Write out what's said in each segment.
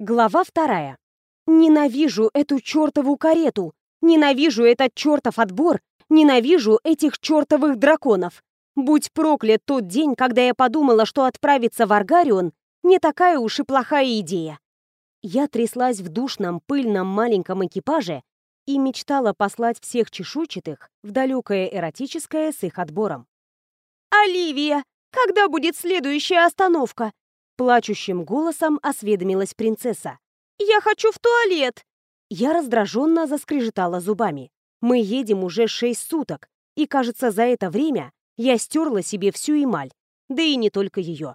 Глава вторая. Ненавижу эту чертову карету. Ненавижу этот чертов отбор. Ненавижу этих чертовых драконов. Будь проклят тот день, когда я подумала, что отправиться в Аргарион не такая уж и плохая идея. Я тряслась в душном, пыльном маленьком экипаже и мечтала послать всех чешуйчатых в далекое эротическое с их отбором. «Оливия, когда будет следующая остановка?» Плачущим голосом осведомилась принцесса. «Я хочу в туалет!» Я раздраженно заскрежетала зубами. Мы едем уже шесть суток, и, кажется, за это время я стерла себе всю эмаль, да и не только ее.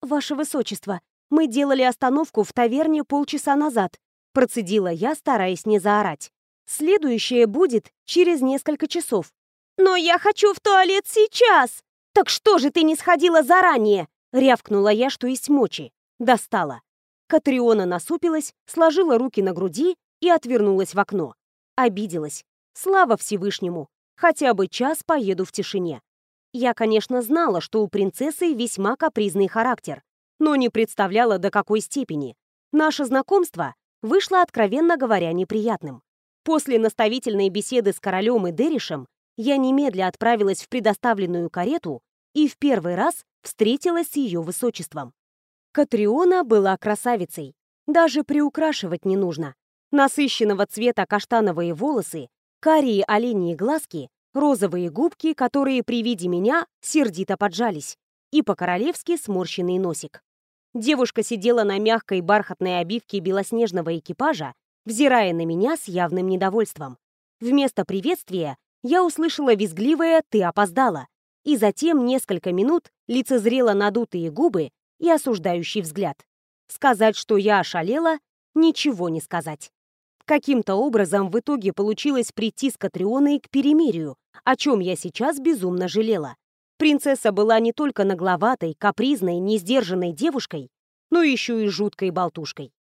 «Ваше Высочество, мы делали остановку в таверне полчаса назад», процедила я, стараясь не заорать. «Следующее будет через несколько часов». «Но я хочу в туалет сейчас!» «Так что же ты не сходила заранее?» Рявкнула я, что есть мочи. Достала. Катриона насупилась, сложила руки на груди и отвернулась в окно. Обиделась. Слава Всевышнему. Хотя бы час поеду в тишине. Я, конечно, знала, что у принцессы весьма капризный характер, но не представляла, до какой степени. Наше знакомство вышло, откровенно говоря, неприятным. После наставительной беседы с королем и Деришем я немедля отправилась в предоставленную карету и в первый раз встретилась с ее высочеством. Катриона была красавицей. Даже приукрашивать не нужно. Насыщенного цвета каштановые волосы, карие оленьи глазки, розовые губки, которые при виде меня сердито поджались, и по-королевски сморщенный носик. Девушка сидела на мягкой бархатной обивке белоснежного экипажа, взирая на меня с явным недовольством. Вместо приветствия я услышала визгливое «ты опоздала», и затем несколько минут лицезрела надутые губы и осуждающий взгляд. Сказать, что я ошалела, ничего не сказать. Каким-то образом в итоге получилось прийти с Катрионой к перемирию, о чем я сейчас безумно жалела. Принцесса была не только нагловатой, капризной, несдержанной девушкой, но еще и жуткой болтушкой.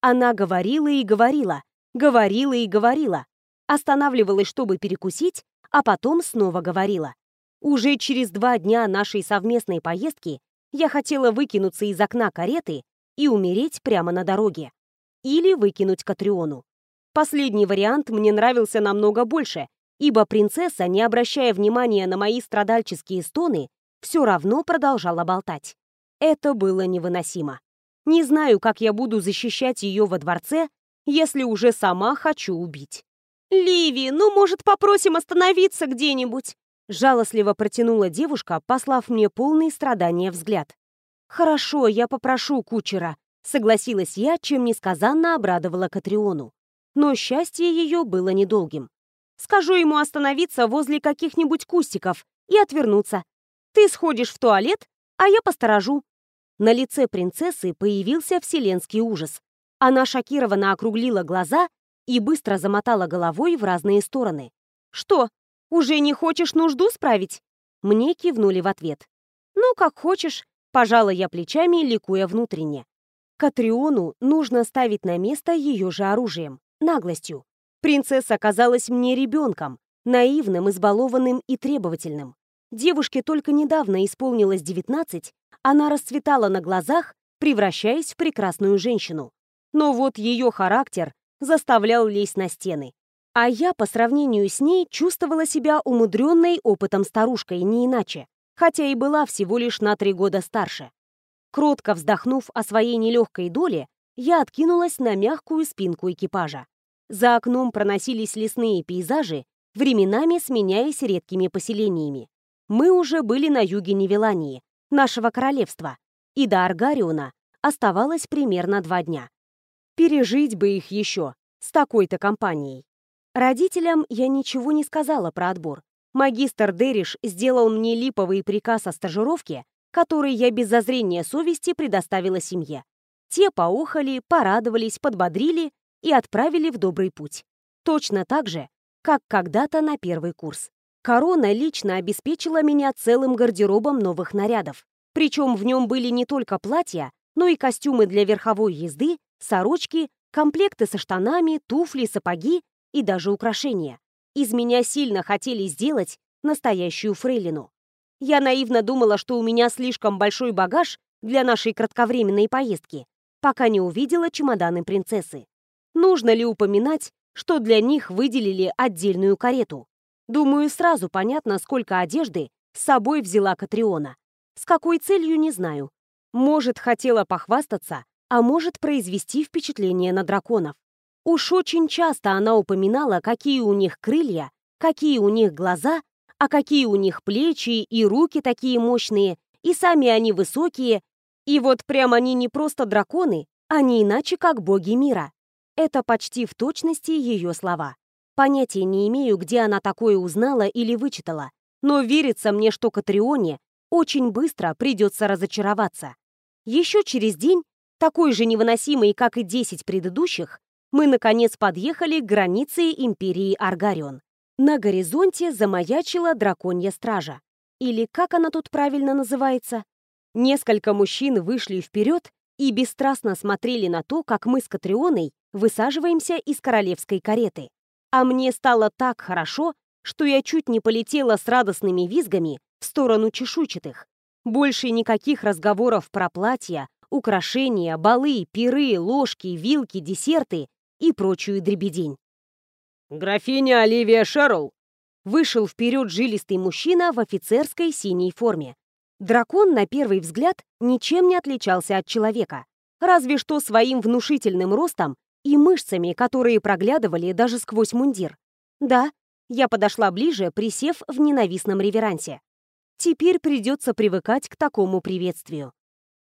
Она говорила и говорила, говорила и говорила, останавливалась, чтобы перекусить, а потом снова говорила. Уже через два дня нашей совместной поездки я хотела выкинуться из окна кареты и умереть прямо на дороге. Или выкинуть Катриону. Последний вариант мне нравился намного больше, ибо принцесса, не обращая внимания на мои страдальческие стоны, все равно продолжала болтать. Это было невыносимо. Не знаю, как я буду защищать ее во дворце, если уже сама хочу убить. «Ливи, ну, может, попросим остановиться где-нибудь?» Жалостливо протянула девушка, послав мне полный страдания взгляд. «Хорошо, я попрошу кучера», — согласилась я, чем несказанно обрадовала Катриону. Но счастье ее было недолгим. «Скажу ему остановиться возле каких-нибудь кустиков и отвернуться. Ты сходишь в туалет, а я посторожу». На лице принцессы появился вселенский ужас. Она шокированно округлила глаза и быстро замотала головой в разные стороны. «Что, уже не хочешь нужду справить?» Мне кивнули в ответ. «Ну, как хочешь», — пожала я плечами, ликуя внутренне. Катриону нужно ставить на место ее же оружием, наглостью. Принцесса казалась мне ребенком, наивным, избалованным и требовательным. Девушке только недавно исполнилось 19, она расцветала на глазах, превращаясь в прекрасную женщину. Но вот ее характер заставлял лезть на стены. А я по сравнению с ней чувствовала себя умудренной опытом старушкой, не иначе, хотя и была всего лишь на три года старше. Кротко вздохнув о своей нелегкой доле, я откинулась на мягкую спинку экипажа. За окном проносились лесные пейзажи, временами сменяясь редкими поселениями. Мы уже были на юге Невелании, нашего королевства, и до Аргариона оставалось примерно два дня. Пережить бы их еще с такой-то компанией. Родителям я ничего не сказала про отбор. Магистр Дериш сделал мне липовый приказ о стажировке, который я без зазрения совести предоставила семье. Те поухали, порадовались, подбодрили и отправили в добрый путь. Точно так же, как когда-то на первый курс. Корона лично обеспечила меня целым гардеробом новых нарядов. Причем в нем были не только платья, но и костюмы для верховой езды, сорочки, комплекты со штанами, туфли, сапоги и даже украшения. Из меня сильно хотели сделать настоящую фрейлину. Я наивно думала, что у меня слишком большой багаж для нашей кратковременной поездки. пока не увидела чемоданы принцессы. Нужно ли упоминать, что для них выделили отдельную карету? Думаю, сразу понятно, сколько одежды с собой взяла Катриона. С какой целью, не знаю. Может, хотела похвастаться, а может произвести впечатление на драконов. Уж очень часто она упоминала, какие у них крылья, какие у них глаза, а какие у них плечи и руки такие мощные, и сами они высокие, и вот прям они не просто драконы, они иначе как боги мира. Это почти в точности ее слова. Понятия не имею, где она такое узнала или вычитала, но верится мне, что Катрионе очень быстро придется разочароваться. Еще через день, такой же невыносимый, как и 10 предыдущих, мы, наконец, подъехали к границе империи Аргарион. На горизонте замаячила драконья стража. Или как она тут правильно называется? Несколько мужчин вышли вперед и бесстрастно смотрели на то, как мы с Катрионой высаживаемся из королевской кареты. А мне стало так хорошо, что я чуть не полетела с радостными визгами в сторону чешуйчатых. Больше никаких разговоров про платья, украшения, балы, пиры, ложки, вилки, десерты и прочую дребедень. «Графиня Оливия Шерл!» Вышел вперед жилистый мужчина в офицерской синей форме. Дракон, на первый взгляд, ничем не отличался от человека, разве что своим внушительным ростом и мышцами, которые проглядывали даже сквозь мундир. Да, я подошла ближе, присев в ненавистном реверансе. Теперь придется привыкать к такому приветствию.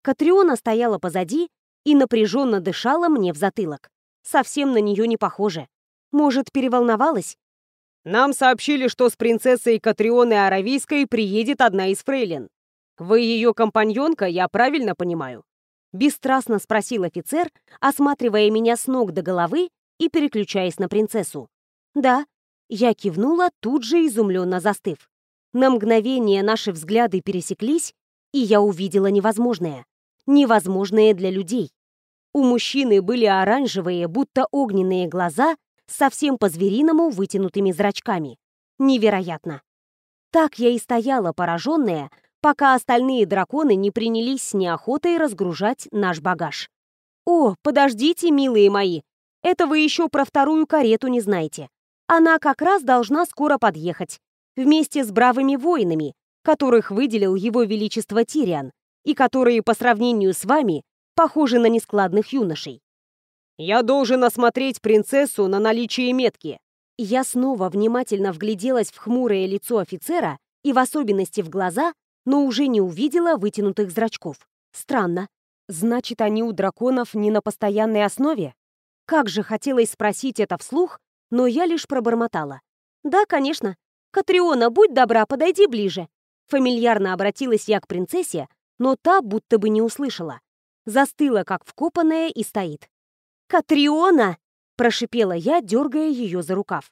Катриона стояла позади и напряженно дышала мне в затылок. Совсем на нее не похоже. Может, переволновалась? Нам сообщили, что с принцессой Катрионой Аравийской приедет одна из фрейлин. Вы ее компаньонка, я правильно понимаю? Бесстрастно спросил офицер, осматривая меня с ног до головы и переключаясь на принцессу. Да, я кивнула, тут же изумленно застыв. На мгновение наши взгляды пересеклись, и я увидела невозможное. Невозможное для людей. У мужчины были оранжевые, будто огненные глаза совсем по-звериному вытянутыми зрачками. Невероятно. Так я и стояла, пораженная, пока остальные драконы не принялись с неохотой разгружать наш багаж. «О, подождите, милые мои, это вы еще про вторую карету не знаете. Она как раз должна скоро подъехать, вместе с бравыми воинами, которых выделил его величество Тириан, и которые по сравнению с вами похожи на нескладных юношей. «Я должен осмотреть принцессу на наличие метки». Я снова внимательно вгляделась в хмурое лицо офицера и в особенности в глаза, но уже не увидела вытянутых зрачков. Странно. Значит, они у драконов не на постоянной основе? Как же хотелось спросить это вслух, но я лишь пробормотала. «Да, конечно. Катриона, будь добра, подойди ближе». Фамильярно обратилась я к принцессе, но та будто бы не услышала. Застыла, как вкопанная, и стоит. «Катриона!» – прошипела я, дергая ее за рукав.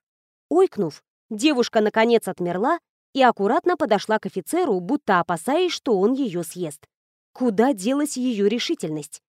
Ойкнув, девушка наконец отмерла и аккуратно подошла к офицеру, будто опасаясь, что он ее съест. Куда делась ее решительность?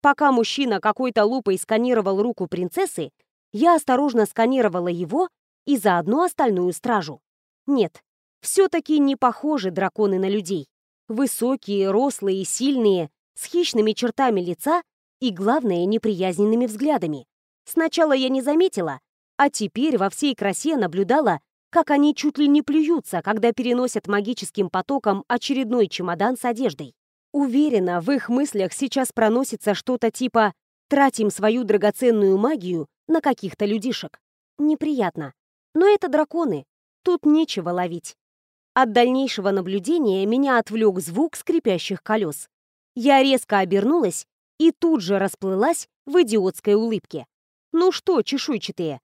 Пока мужчина какой-то лупой сканировал руку принцессы, я осторожно сканировала его и заодно остальную стражу. Нет, все-таки не похожи драконы на людей. Высокие, рослые, сильные, с хищными чертами лица и, главное, неприязненными взглядами. Сначала я не заметила, а теперь во всей красе наблюдала, как они чуть ли не плюются, когда переносят магическим потоком очередной чемодан с одеждой. Уверена, в их мыслях сейчас проносится что-то типа «тратим свою драгоценную магию на каких-то людишек». Неприятно. Но это драконы. Тут нечего ловить. От дальнейшего наблюдения меня отвлек звук скрипящих колес. Я резко обернулась и тут же расплылась в идиотской улыбке. «Ну что, чешуйчатые,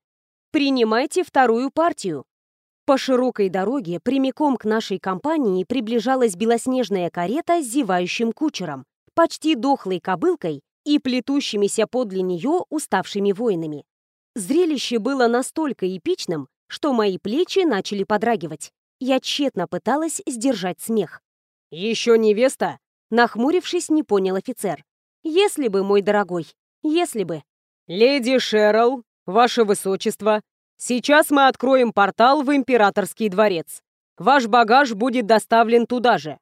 принимайте вторую партию». По широкой дороге прямиком к нашей компании приближалась белоснежная карета с зевающим кучером, почти дохлой кобылкой и плетущимися подле нее уставшими воинами. Зрелище было настолько эпичным, что мои плечи начали подрагивать. Я тщетно пыталась сдержать смех. «Еще невеста?» Нахмурившись, не понял офицер. Если бы, мой дорогой, если бы. Леди Шерл, ваше высочество, сейчас мы откроем портал в императорский дворец. Ваш багаж будет доставлен туда же.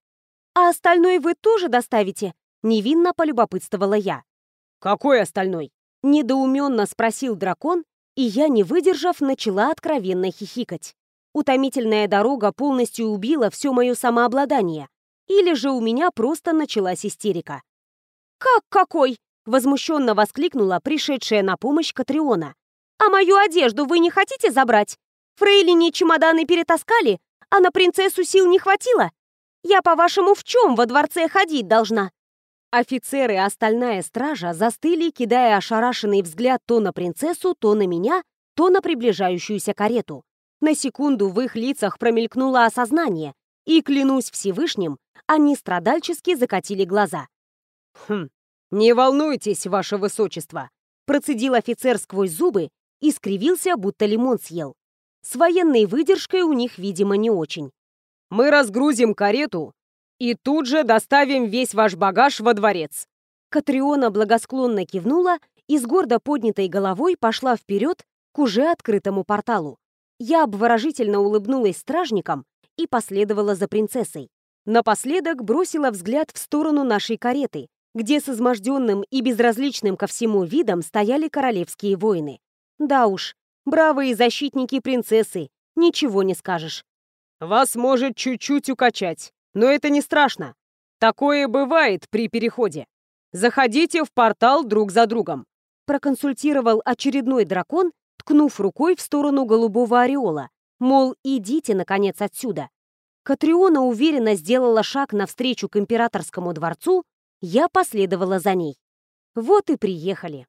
А остальное вы тоже доставите? Невинно полюбопытствовала я. «Какой остальной?» — недоуменно спросил дракон, и я, не выдержав, начала откровенно хихикать. Утомительная дорога полностью убила все мое самообладание. Или же у меня просто началась истерика. «Как какой?» — возмущенно воскликнула пришедшая на помощь Катриона. «А мою одежду вы не хотите забрать? Фрейлине чемоданы перетаскали, а на принцессу сил не хватило? Я, по-вашему, в чем во дворце ходить должна?» Офицеры и остальная стража застыли, кидая ошарашенный взгляд то на принцессу, то на меня, то на приближающуюся карету. На секунду в их лицах промелькнуло осознание, и, клянусь Всевышним, они страдальчески закатили глаза. «Хм, не волнуйтесь, ваше высочество», процедил офицер сквозь зубы и скривился, будто лимон съел. С военной выдержкой у них, видимо, не очень. «Мы разгрузим карету и тут же доставим весь ваш багаж во дворец». Катриона благосклонно кивнула и с гордо поднятой головой пошла вперед к уже открытому порталу. Я обворожительно улыбнулась стражникам и последовала за принцессой. Напоследок бросила взгляд в сторону нашей кареты, где с изможденным и безразличным ко всему видом стояли королевские воины. Да уж, бравые защитники принцессы, ничего не скажешь. «Вас может чуть-чуть укачать, но это не страшно. Такое бывает при переходе. Заходите в портал друг за другом», проконсультировал очередной дракон, ткнув рукой в сторону голубого ореола, мол, идите, наконец, отсюда. Катриона уверенно сделала шаг навстречу к императорскому дворцу, я последовала за ней. Вот и приехали.